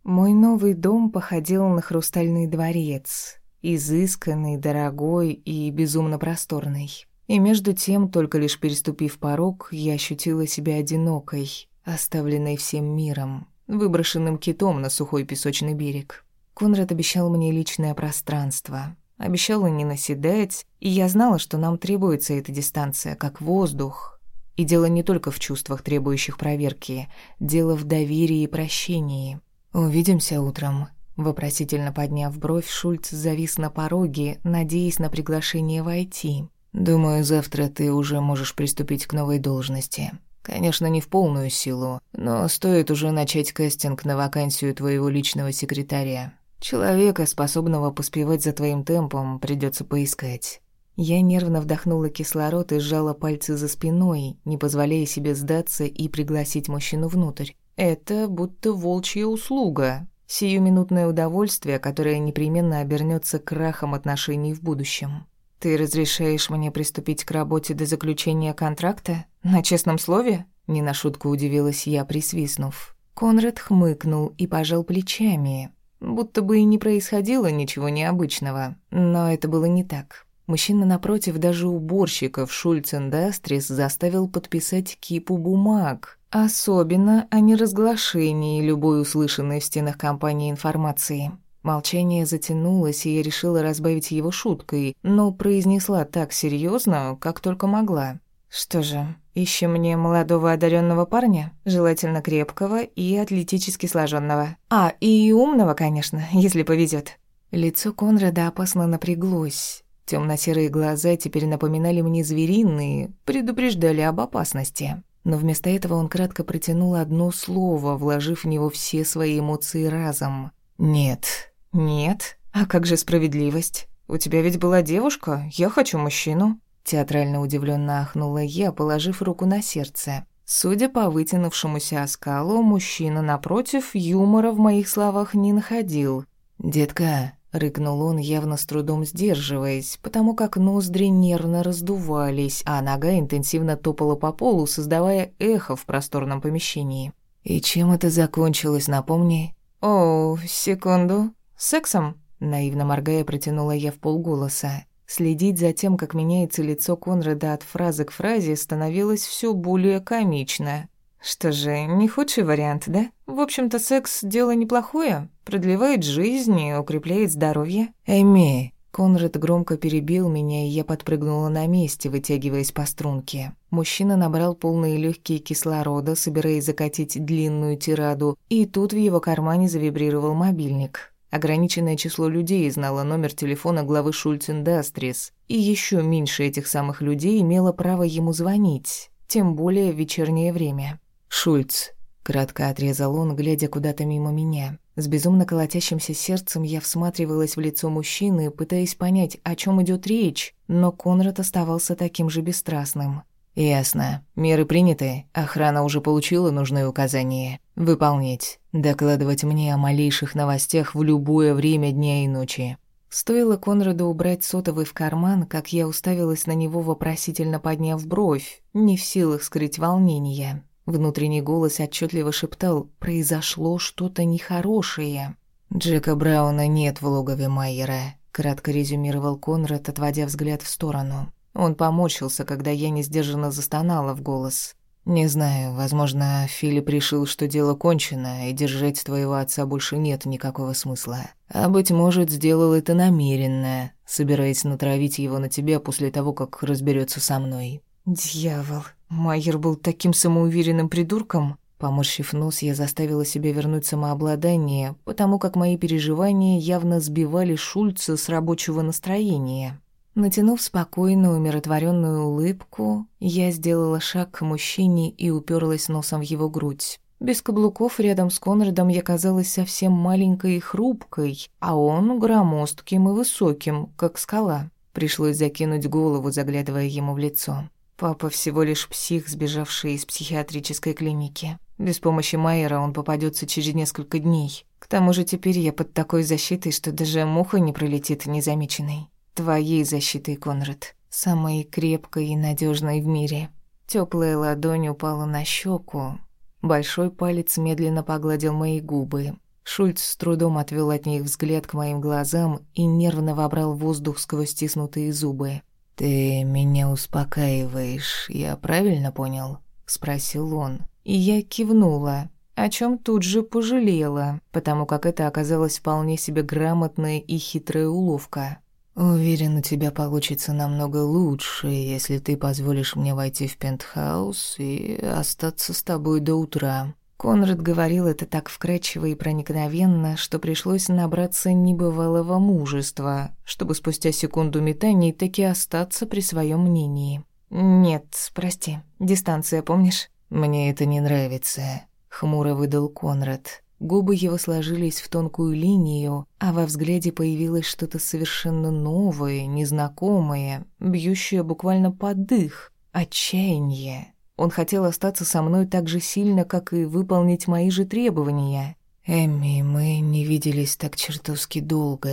Мой новый дом походил на хрустальный дворец, изысканный, дорогой и безумно просторный. И между тем, только лишь переступив порог, я ощутила себя одинокой, оставленной всем миром, выброшенным китом на сухой песочный берег. Конрад обещал мне личное пространство, Обещала не наседать, и я знала, что нам требуется эта дистанция, как воздух. И дело не только в чувствах, требующих проверки. Дело в доверии и прощении. «Увидимся утром», Вопросительно подняв бровь, Шульц завис на пороге, надеясь на приглашение войти. «Думаю, завтра ты уже можешь приступить к новой должности. Конечно, не в полную силу, но стоит уже начать кастинг на вакансию твоего личного секретаря. Человека, способного поспевать за твоим темпом, придется поискать. Я нервно вдохнула кислород и сжала пальцы за спиной, не позволяя себе сдаться и пригласить мужчину внутрь. Это будто волчья услуга, сиюминутное удовольствие, которое непременно обернется крахом отношений в будущем. Ты разрешаешь мне приступить к работе до заключения контракта? На честном слове? Не на шутку удивилась я, присвистнув. Конрад хмыкнул и пожал плечами, Будто бы и не происходило ничего необычного. Но это было не так. Мужчина напротив даже уборщиков Шульц Индастрис заставил подписать кипу бумаг. Особенно о неразглашении любой услышанной в стенах компании информации. Молчание затянулось, и я решила разбавить его шуткой, но произнесла так серьезно, как только могла. Что же, ищем мне молодого одаренного парня, желательно крепкого и атлетически сложенного. А, и умного, конечно, если повезет. Лицо Конрада опасно напряглось. Темно-серые глаза теперь напоминали мне звериные, предупреждали об опасности. Но вместо этого он кратко протянул одно слово, вложив в него все свои эмоции разом. «Нет». «Нет? А как же справедливость? У тебя ведь была девушка, я хочу мужчину». Театрально удивленно ахнула я, положив руку на сердце. Судя по вытянувшемуся оскалу, мужчина напротив юмора в моих словах не находил. «Детка, — рыкнул он, явно с трудом сдерживаясь, потому как ноздри нервно раздувались, а нога интенсивно топала по полу, создавая эхо в просторном помещении. «И чем это закончилось, напомни?» «О, секунду. Сексом?» Наивно моргая, протянула я в полголоса. Следить за тем, как меняется лицо Конрада от фразы к фразе, становилось все более комично. Что же, не худший вариант, да? В общем-то, секс – дело неплохое. Продлевает жизнь и укрепляет здоровье. Эми, Конрад громко перебил меня, и я подпрыгнула на месте, вытягиваясь по струнке. Мужчина набрал полные легкие кислорода, собираясь закатить длинную тираду, и тут в его кармане завибрировал мобильник. Ограниченное число людей знало номер телефона главы Шульц Индастрис, и еще меньше этих самых людей имело право ему звонить, тем более в вечернее время. «Шульц», — кратко отрезал он, глядя куда-то мимо меня. С безумно колотящимся сердцем я всматривалась в лицо мужчины, пытаясь понять, о чем идет речь, но Конрад оставался таким же бесстрастным. «Ясно. Меры приняты. Охрана уже получила нужные указания. Выполнять. Докладывать мне о малейших новостях в любое время дня и ночи». Стоило Конраду убрать сотовый в карман, как я уставилась на него, вопросительно подняв бровь, не в силах скрыть волнения. Внутренний голос отчетливо шептал «Произошло что-то нехорошее». «Джека Брауна нет в логове Майера», — кратко резюмировал Конрад, отводя взгляд в сторону. Он поморщился, когда я несдержанно застонала в голос. «Не знаю, возможно, Филипп решил, что дело кончено, и держать твоего отца больше нет никакого смысла. А, быть может, сделал это намеренно, собираясь натравить его на тебя после того, как разберется со мной». «Дьявол, Майер был таким самоуверенным придурком». Поморщив нос, я заставила себя вернуть самообладание, потому как мои переживания явно сбивали Шульца с рабочего настроения. Натянув спокойную, умиротворенную улыбку, я сделала шаг к мужчине и уперлась носом в его грудь. Без каблуков рядом с Конрадом я казалась совсем маленькой и хрупкой, а он громоздким и высоким, как скала. Пришлось закинуть голову, заглядывая ему в лицо. Папа всего лишь псих, сбежавший из психиатрической клиники. Без помощи Майера он попадется через несколько дней. К тому же теперь я под такой защитой, что даже муха не пролетит незамеченной. Твоей защитой, Конрад, самой крепкой и надежной в мире. Теплая ладонь упала на щеку. Большой палец медленно погладил мои губы. Шульц с трудом отвел от них взгляд к моим глазам и нервно вобрал воздух сквозь стиснутые зубы. «Ты меня успокаиваешь, я правильно понял?» — спросил он. И я кивнула, о чем тут же пожалела, потому как это оказалось вполне себе грамотная и хитрая уловка. «Уверен, у тебя получится намного лучше, если ты позволишь мне войти в пентхаус и остаться с тобой до утра». Конрад говорил это так вкрадчиво и проникновенно, что пришлось набраться небывалого мужества, чтобы спустя секунду метаний таки остаться при своем мнении. «Нет, прости, дистанция, помнишь?» «Мне это не нравится», — хмуро выдал Конрад. Губы его сложились в тонкую линию, а во взгляде появилось что-то совершенно новое, незнакомое, бьющее буквально под дых. Отчаяние. Он хотел остаться со мной так же сильно, как и выполнить мои же требования. «Эмми, мы не виделись так чертовски долго.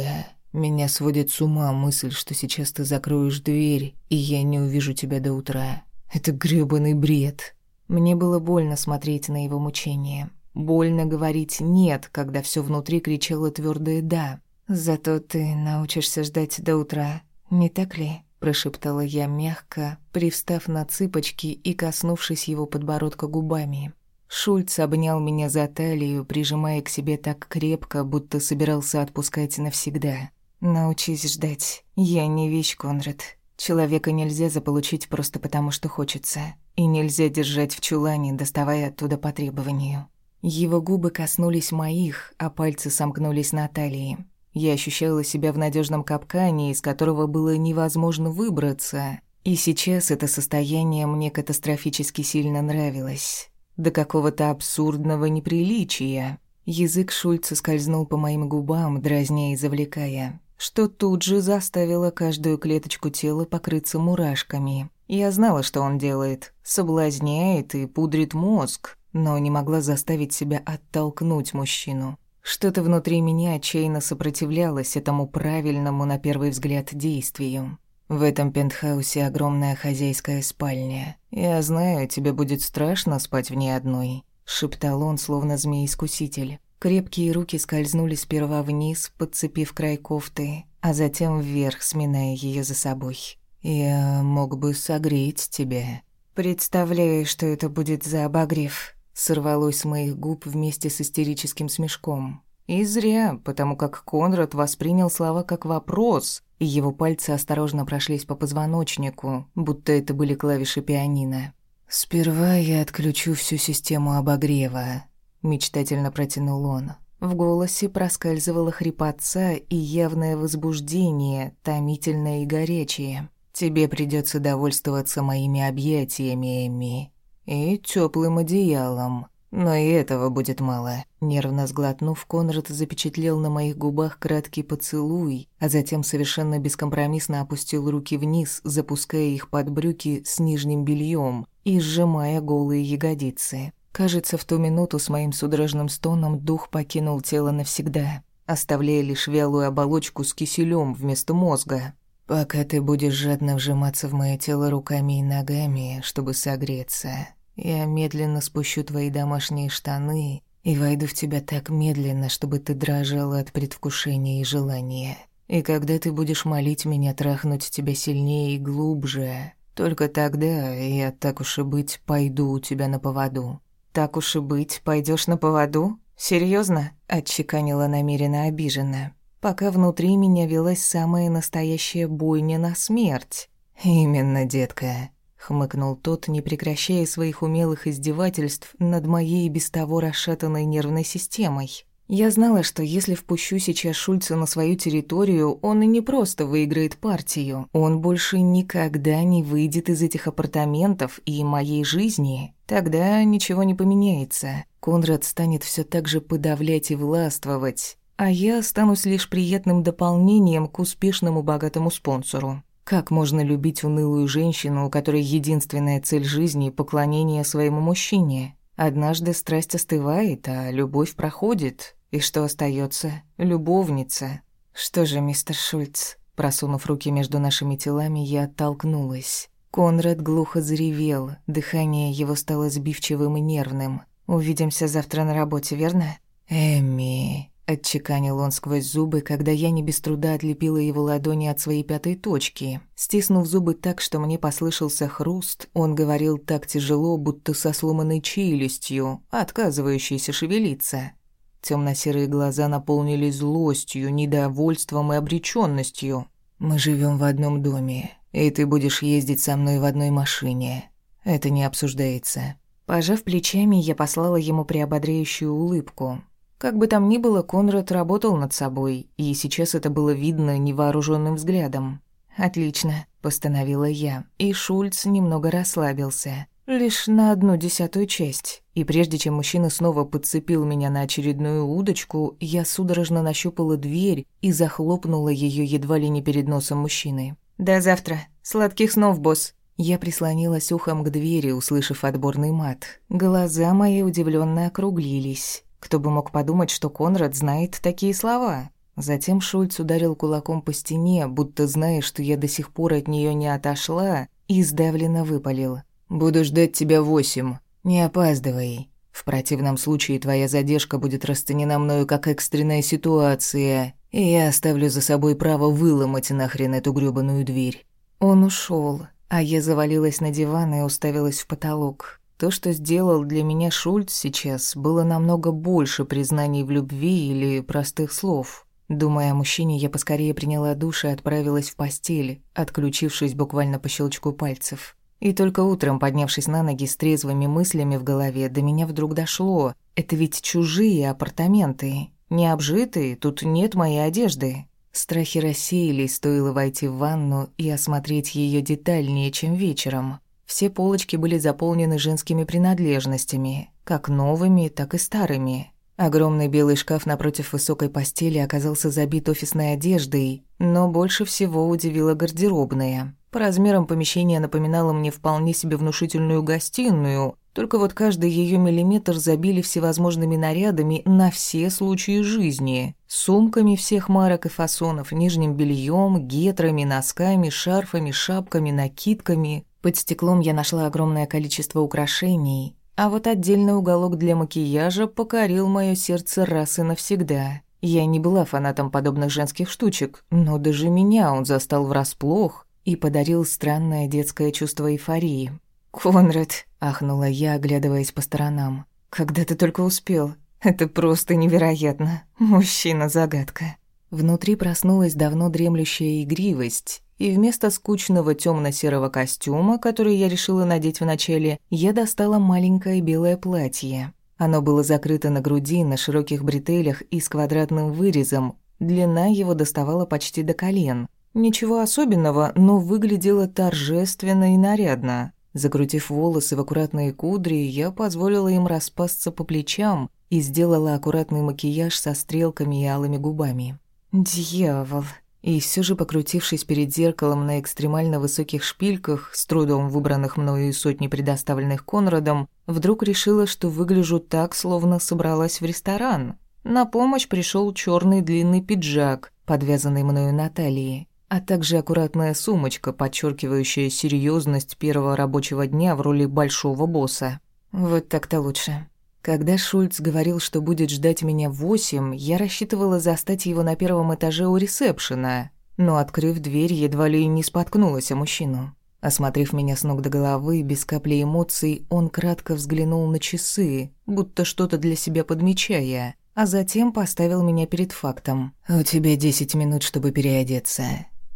Меня сводит с ума мысль, что сейчас ты закроешь дверь, и я не увижу тебя до утра. Это грёбаный бред». Мне было больно смотреть на его мучения. Больно говорить «нет», когда все внутри кричало твердое «да». «Зато ты научишься ждать до утра, не так ли?» прошептала я мягко, привстав на цыпочки и коснувшись его подбородка губами. Шульц обнял меня за талию, прижимая к себе так крепко, будто собирался отпускать навсегда. «Научись ждать. Я не вещь, Конрад. Человека нельзя заполучить просто потому, что хочется. И нельзя держать в чулане, доставая оттуда по требованию. Его губы коснулись моих, а пальцы сомкнулись на талии. Я ощущала себя в надежном капкане, из которого было невозможно выбраться. И сейчас это состояние мне катастрофически сильно нравилось. До какого-то абсурдного неприличия. Язык Шульца скользнул по моим губам, дразня и завлекая, что тут же заставило каждую клеточку тела покрыться мурашками. Я знала, что он делает. Соблазняет и пудрит мозг но не могла заставить себя оттолкнуть мужчину. Что-то внутри меня отчаянно сопротивлялось этому правильному на первый взгляд действию. В этом пентхаусе огромная хозяйская спальня. Я знаю, тебе будет страшно спать в ней одной, шептал он, словно змей-искуситель. Крепкие руки скользнули сперва вниз, подцепив край кофты, а затем вверх, сминая ее за собой. Я мог бы согреть тебя. Представляю, что это будет за обогрев. Сорвалось с моих губ вместе с истерическим смешком. И зря, потому как Конрад воспринял слова как вопрос, и его пальцы осторожно прошлись по позвоночнику, будто это были клавиши пианино. «Сперва я отключу всю систему обогрева», — мечтательно протянул он. В голосе проскальзывало хрипотца и явное возбуждение, томительное и горячее. «Тебе придется довольствоваться моими объятиями, Эми, и теплым одеялом. Но и этого будет мало. Нервно сглотнув, Конрад запечатлел на моих губах краткий поцелуй, а затем совершенно бескомпромиссно опустил руки вниз, запуская их под брюки с нижним бельем и сжимая голые ягодицы. Кажется, в ту минуту с моим судорожным стоном дух покинул тело навсегда, оставляя лишь вялую оболочку с киселем вместо мозга. «Пока ты будешь жадно вжиматься в мое тело руками и ногами, чтобы согреться», я медленно спущу твои домашние штаны и войду в тебя так медленно, чтобы ты дрожала от предвкушения и желания. И когда ты будешь молить меня трахнуть тебя сильнее и глубже, только тогда я, так уж и быть, пойду у тебя на поводу. Так уж и быть, пойдешь на поводу? Серьезно? отчеканила намеренно обиженно. Пока внутри меня велась самая настоящая бойня на смерть. Именно, детка хмыкнул тот, не прекращая своих умелых издевательств над моей без того расшатанной нервной системой. Я знала, что если впущу сейчас Шульца на свою территорию, он и не просто выиграет партию, он больше никогда не выйдет из этих апартаментов и моей жизни. Тогда ничего не поменяется. Конрад станет все так же подавлять и властвовать, а я останусь лишь приятным дополнением к успешному богатому спонсору. Как можно любить унылую женщину, у которой единственная цель жизни — поклонение своему мужчине? Однажды страсть остывает, а любовь проходит. И что остается? Любовница. Что же, мистер Шульц? Просунув руки между нашими телами, я оттолкнулась. Конрад глухо заревел, дыхание его стало сбивчивым и нервным. «Увидимся завтра на работе, верно?» «Эми...» Отчеканил он сквозь зубы, когда я не без труда отлепила его ладони от своей пятой точки. Стиснув зубы так, что мне послышался хруст, он говорил так тяжело, будто со сломанной челюстью, отказывающейся шевелиться. Темно-серые глаза наполнились злостью, недовольством и обреченностью. «Мы живем в одном доме, и ты будешь ездить со мной в одной машине. Это не обсуждается». Пожав плечами, я послала ему приободряющую улыбку. Как бы там ни было, Конрад работал над собой, и сейчас это было видно невооруженным взглядом. «Отлично», — постановила я, и Шульц немного расслабился. Лишь на одну десятую часть. И прежде чем мужчина снова подцепил меня на очередную удочку, я судорожно нащупала дверь и захлопнула ее едва ли не перед носом мужчины. «До завтра. Сладких снов, босс». Я прислонилась ухом к двери, услышав отборный мат. Глаза мои удивленно округлились. Кто бы мог подумать, что Конрад знает такие слова? Затем Шульц ударил кулаком по стене, будто зная, что я до сих пор от нее не отошла, и сдавленно выпалил. «Буду ждать тебя восемь. Не опаздывай. В противном случае твоя задержка будет расценена мною как экстренная ситуация, и я оставлю за собой право выломать нахрен эту грёбаную дверь». Он ушел, а я завалилась на диван и уставилась в потолок. То, что сделал для меня Шульц сейчас, было намного больше признаний в любви или простых слов. Думая о мужчине, я поскорее приняла душ и отправилась в постель, отключившись буквально по щелчку пальцев. И только утром, поднявшись на ноги с трезвыми мыслями в голове, до меня вдруг дошло. Это ведь чужие апартаменты. Не обжитые, тут нет моей одежды. Страхи рассеялись, стоило войти в ванну и осмотреть ее детальнее, чем вечером. Все полочки были заполнены женскими принадлежностями, как новыми, так и старыми. Огромный белый шкаф напротив высокой постели оказался забит офисной одеждой, но больше всего удивила гардеробная. По размерам помещение напоминало мне вполне себе внушительную гостиную, Только вот каждый ее миллиметр забили всевозможными нарядами на все случаи жизни. Сумками всех марок и фасонов, нижним бельем, гетрами, носками, шарфами, шапками, накидками. Под стеклом я нашла огромное количество украшений, а вот отдельный уголок для макияжа покорил мое сердце раз и навсегда. Я не была фанатом подобных женских штучек, но даже меня он застал врасплох и подарил странное детское чувство эйфории. «Конрад», — ахнула я, оглядываясь по сторонам, — «когда ты только успел? Это просто невероятно. Мужчина-загадка». Внутри проснулась давно дремлющая игривость, и вместо скучного темно-серого костюма, который я решила надеть вначале, я достала маленькое белое платье. Оно было закрыто на груди на широких бретелях и с квадратным вырезом. Длина его доставала почти до колен. Ничего особенного, но выглядело торжественно и нарядно. Закрутив волосы в аккуратные кудри, я позволила им распасться по плечам и сделала аккуратный макияж со стрелками и алыми губами. «Дьявол!» И все же, покрутившись перед зеркалом на экстремально высоких шпильках, с трудом выбранных мною из сотни предоставленных Конрадом, вдруг решила, что выгляжу так, словно собралась в ресторан. На помощь пришел черный длинный пиджак, подвязанный мною на талии, а также аккуратная сумочка, подчеркивающая серьезность первого рабочего дня в роли большого босса. Вот так-то лучше. Когда Шульц говорил, что будет ждать меня в восемь, я рассчитывала застать его на первом этаже у ресепшена, но, открыв дверь, едва ли не споткнулась о мужчину. Осмотрев меня с ног до головы, без капли эмоций, он кратко взглянул на часы, будто что-то для себя подмечая, а затем поставил меня перед фактом. «У тебя десять минут, чтобы переодеться.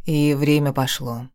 И время пошло.